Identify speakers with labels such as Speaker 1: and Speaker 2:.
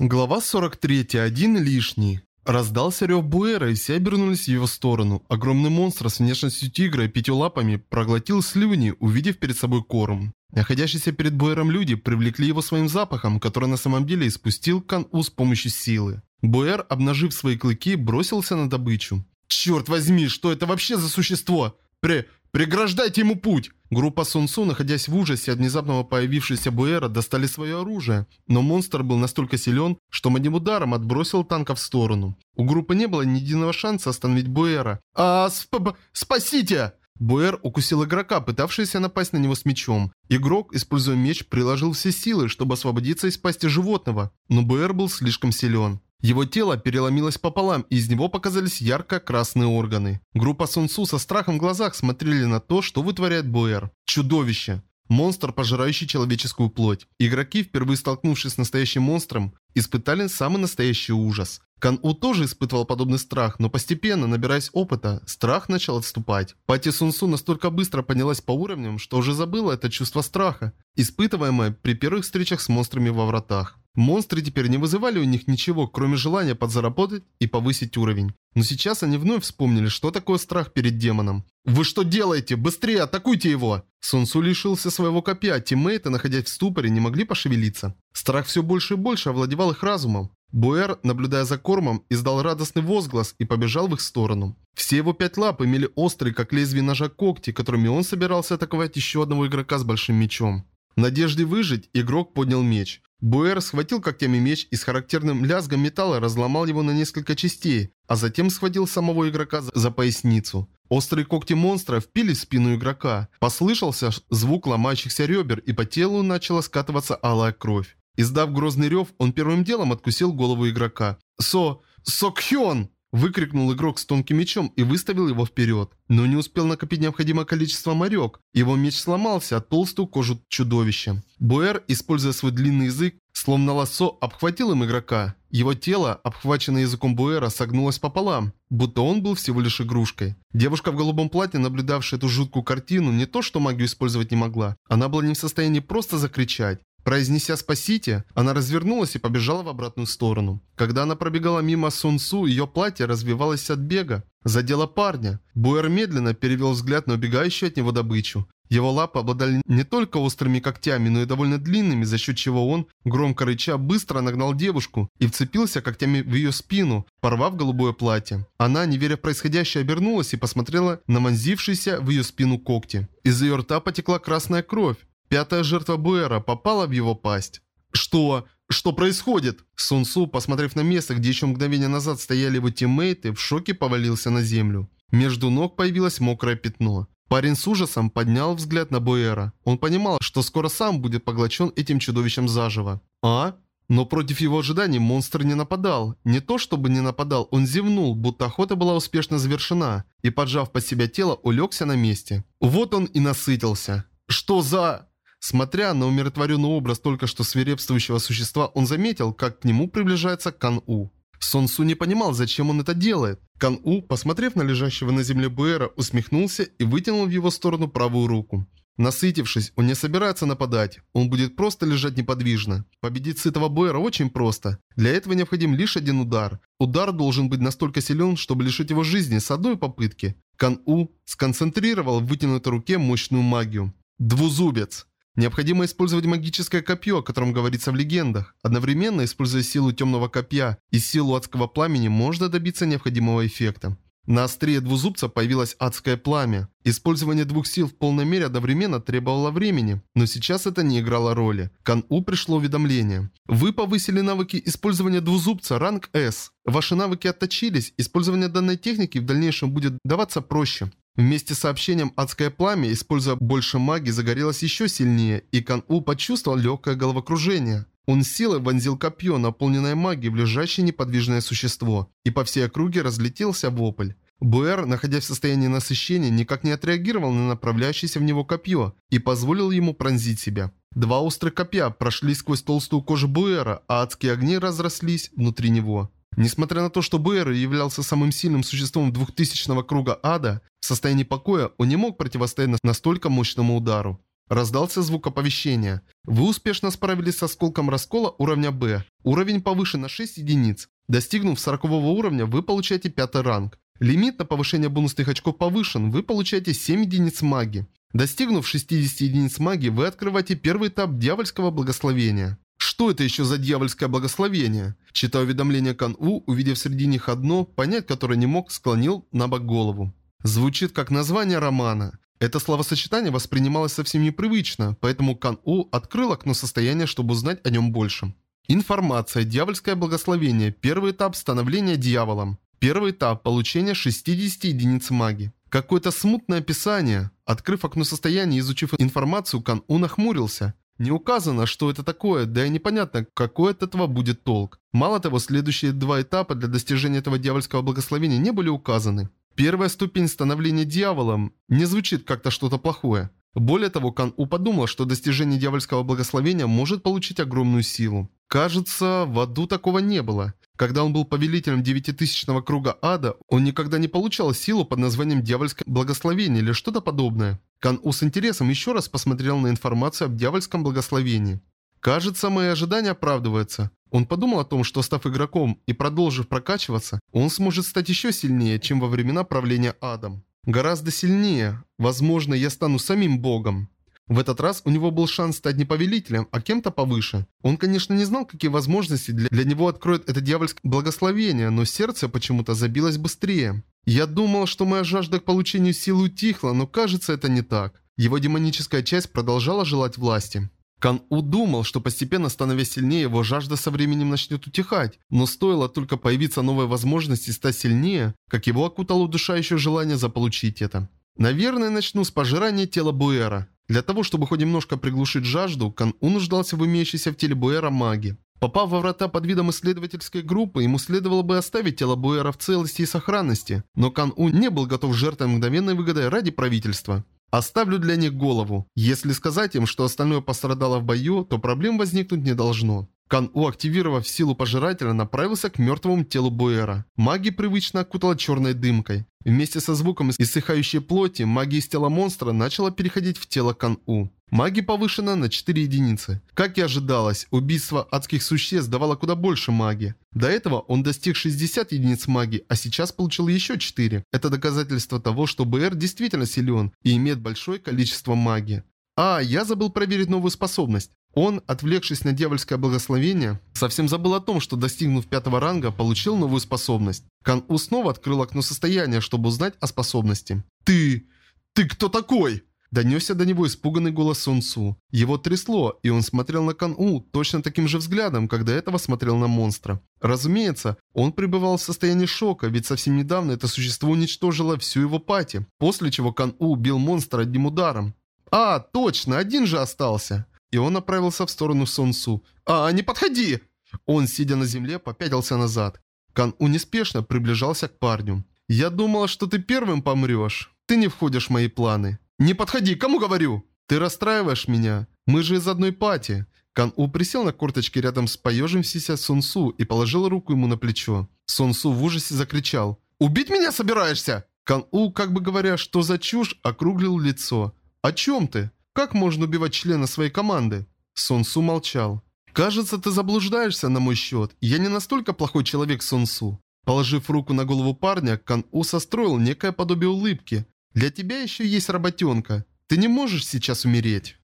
Speaker 1: Глава 43. Один лишний. Раздался рев Буэра, и все обернулись в его сторону. Огромный монстр с внешностью тигра и пятью лапами проглотил слюни, увидев перед собой корм. Находящиеся перед Буэром люди привлекли его своим запахом, который на самом деле испустил Кан-У с помощью силы. Буэр, обнажив свои клыки, бросился на добычу. «Черт возьми, что это вообще за существо? Пре... Преграждайте ему путь!» Группа Сунсу, находясь в ужасе от внезапного появившегося Буэра, достали свое оружие. Но монстр был настолько силен, что одним ударом отбросил танка в сторону. У группы не было ни единого шанса остановить Буэра. «А, сп спасите!» Буэр укусил игрока, пытавшегося напасть на него с мечом. Игрок, используя меч, приложил все силы, чтобы освободиться из пасти животного. Но Буэр был слишком силен. Его тело переломилось пополам, и из него показались ярко-красные органы. Группа Сунсу со страхом в глазах смотрели на то, что вытворяет Буэр. Чудовище. Монстр, пожирающий человеческую плоть. Игроки, впервые столкнувшись с настоящим монстром, испытали самый настоящий ужас. Кан-У тоже испытывал подобный страх, но постепенно, набираясь опыта, страх начал отступать. Пати Сунсу настолько быстро поднялась по уровням, что уже забыла это чувство страха, испытываемое при первых встречах с монстрами во вратах. Монстры теперь не вызывали у них ничего, кроме желания подзаработать и повысить уровень. Но сейчас они вновь вспомнили, что такое страх перед демоном. «Вы что делаете? Быстрее атакуйте его!» Сунсу лишился своего копья, тиммейты, находясь в ступоре, не могли пошевелиться. Страх все больше и больше овладевал их разумом. Буэр, наблюдая за кормом, издал радостный возглас и побежал в их сторону. Все его пять лап имели острые, как лезвие ножа когти, которыми он собирался атаковать еще одного игрока с большим мечом. В надежде выжить, игрок поднял меч. Буэр схватил когтями меч и с характерным лязгом металла разломал его на несколько частей, а затем схватил самого игрока за поясницу. Острые когти монстра впились в спину игрока. Послышался звук ломающихся ребер, и по телу начала скатываться алая кровь. Издав грозный рев, он первым делом откусил голову игрока. «Со... Сокхён!» Выкрикнул игрок с тонким мечом и выставил его вперед. Но не успел накопить необходимое количество морек. Его меч сломался от толстую кожу чудовища. Буэр, используя свой длинный язык, словно лассо, обхватил им игрока. Его тело, обхваченное языком Буэра, согнулось пополам, будто он был всего лишь игрушкой. Девушка в голубом платье, наблюдавшая эту жуткую картину, не то что магию использовать не могла. Она была не в состоянии просто закричать. Произнеся «спасите», она развернулась и побежала в обратную сторону. Когда она пробегала мимо Сунсу, ее платье развивалось от бега. Задело парня. Буэр медленно перевел взгляд на убегающую от него добычу. Его лапы обладали не только острыми когтями, но и довольно длинными, за счет чего он, громко рыча, быстро нагнал девушку и вцепился когтями в ее спину, порвав голубое платье. Она, не веря в происходящее, обернулась и посмотрела на вонзившиеся в ее спину когти. Из ее рта потекла красная кровь. Пятая жертва Буэра попала в его пасть. Что? Что происходит? Сунсу, посмотрев на место, где еще мгновение назад стояли его тиммейты, в шоке повалился на землю. Между ног появилось мокрое пятно. Парень с ужасом поднял взгляд на Буэра. Он понимал, что скоро сам будет поглощен этим чудовищем заживо. А? Но против его ожиданий монстр не нападал. Не то чтобы не нападал, он зевнул, будто охота была успешно завершена, и, поджав под себя тело, улегся на месте. Вот он и насытился. Что за... Смотря на умиротворенный образ только что свирепствующего существа, он заметил, как к нему приближается Кан-У. Сон Су не понимал, зачем он это делает. Кан-У, посмотрев на лежащего на земле Буэра, усмехнулся и вытянул в его сторону правую руку. Насытившись, он не собирается нападать. Он будет просто лежать неподвижно. Победить сытого Буэра очень просто. Для этого необходим лишь один удар. Удар должен быть настолько силен, чтобы лишить его жизни с одной попытки. Кан-У сконцентрировал в вытянутой руке мощную магию. Двузубец. Необходимо использовать магическое копье, о котором говорится в легендах. Одновременно, используя силу темного копья и силу адского пламени, можно добиться необходимого эффекта. На острие двузубца появилось адское пламя. Использование двух сил в полной мере одновременно требовало времени, но сейчас это не играло роли. Кан-У пришло уведомление. Вы повысили навыки использования двузубца ранг S. Ваши навыки отточились, использование данной техники в дальнейшем будет даваться проще. Вместе с сообщением «Адское пламя», используя больше магии, загорелось еще сильнее, и Кан-У почувствовал легкое головокружение. Он силой вонзил копье, наполненное магией, в лежащее неподвижное существо, и по всей округе разлетелся вопль. Буэр, находясь в состоянии насыщения, никак не отреагировал на направляющееся в него копье и позволил ему пронзить себя. Два острых копья прошли сквозь толстую кожу Буэра, а адские огни разрослись внутри него. Несмотря на то, что Буэр являлся самым сильным существом двухтысячного круга ада, в состоянии покоя он не мог противостоять настолько мощному удару. Раздался звук оповещения. Вы успешно справились с осколком раскола уровня Б. Уровень повышен на 6 единиц. Достигнув 40 уровня, вы получаете пятый ранг. Лимит на повышение бонусных очков повышен, вы получаете 7 единиц магии. Достигнув 60 единиц магии, вы открываете первый этап дьявольского благословения. Что это еще за дьявольское благословение? Читая уведомление Кан-У, увидев среди них одно, понять которое не мог, склонил на бок голову. Звучит как название романа. Это словосочетание воспринималось совсем непривычно, поэтому Кан-У открыл окно состояния, чтобы узнать о нем больше. Информация. Дьявольское благословение. Первый этап становления дьяволом. Первый этап – получения 60 единиц магии. Какое-то смутное описание. Открыв окно состояния и изучив информацию, Кан-У нахмурился. Не указано, что это такое, да и непонятно, какой от этого будет толк. Мало того, следующие два этапа для достижения этого дьявольского благословения не были указаны. Первая ступень становления дьяволом не звучит как-то что-то плохое. Более того, Кан-У подумал, что достижение дьявольского благословения может получить огромную силу. Кажется, в аду такого не было. Когда он был повелителем девятитысячного круга ада, он никогда не получал силу под названием «Дьявольское благословение» или что-то подобное. Кан-У с интересом еще раз посмотрел на информацию об дьявольском благословении. Кажется, мои ожидания оправдываются. Он подумал о том, что став игроком и продолжив прокачиваться, он сможет стать еще сильнее, чем во времена правления адом. Гораздо сильнее. Возможно, я стану самим богом. В этот раз у него был шанс стать не повелителем, а кем-то повыше. Он, конечно, не знал, какие возможности для, для него откроет это дьявольское благословение, но сердце почему-то забилось быстрее. Я думал, что моя жажда к получению силы утихла, но кажется, это не так. Его демоническая часть продолжала желать власти. Кан-У думал, что постепенно становясь сильнее, его жажда со временем начнет утихать, но стоило только появиться новой возможности стать сильнее, как его окутало удушающее желание заполучить это. Наверное, начну с пожирания тела Буэра. Для того, чтобы хоть немножко приглушить жажду, Кан-У нуждался в имеющейся в теле Буэра маги. Попав во врата под видом исследовательской группы, ему следовало бы оставить тело Буэра в целости и сохранности, но Кан-У не был готов жертвовать мгновенной выгодой ради правительства. Оставлю для них голову. Если сказать им, что остальное пострадало в бою, то проблем возникнуть не должно. Кан-У, активировав силу пожирателя, направился к мертвому телу Буэра. Маги привычно окутала черной дымкой. Вместе со звуком иссыхающей плоти, магия из тела монстра начала переходить в тело Кан-У. Маги повышена на 4 единицы. Как и ожидалось, убийство адских существ давало куда больше магии. До этого он достиг 60 единиц магии, а сейчас получил еще 4. Это доказательство того, что БР действительно силен и имеет большое количество магии. А, я забыл проверить новую способность. Он, отвлекшись на дьявольское благословение, совсем забыл о том, что достигнув пятого ранга, получил новую способность. Кан-У снова открыл окно состояния, чтобы узнать о способности. «Ты... ты кто такой?» Донесся до него испуганный голос Сун Су. Его трясло, и он смотрел на Кан-У точно таким же взглядом, до этого смотрел на монстра. Разумеется, он пребывал в состоянии шока, ведь совсем недавно это существо уничтожило всю его пати, после чего Кан-У убил монстра одним ударом. «А, точно, один же остался!» И он направился в сторону Сон Су. «А, не подходи!» Он, сидя на земле, попятился назад. Кан-У неспешно приближался к парню. «Я думал, что ты первым помрешь. Ты не входишь в мои планы». «Не подходи, кому говорю?» «Ты расстраиваешь меня. Мы же из одной пати». Кан-У присел на корточки рядом с поежившимся Сун Су и положил руку ему на плечо. Сун Су в ужасе закричал. «Убить меня собираешься?» Кан-У, как бы говоря, что за чушь, округлил лицо. «О чем ты? Как можно убивать члена своей команды?» Сон Су молчал. «Кажется, ты заблуждаешься на мой счет. Я не настолько плохой человек, Сон Су». Положив руку на голову парня, Кан-У состроил некое подобие улыбки, для тебя еще есть работенка. Ты не можешь сейчас умереть.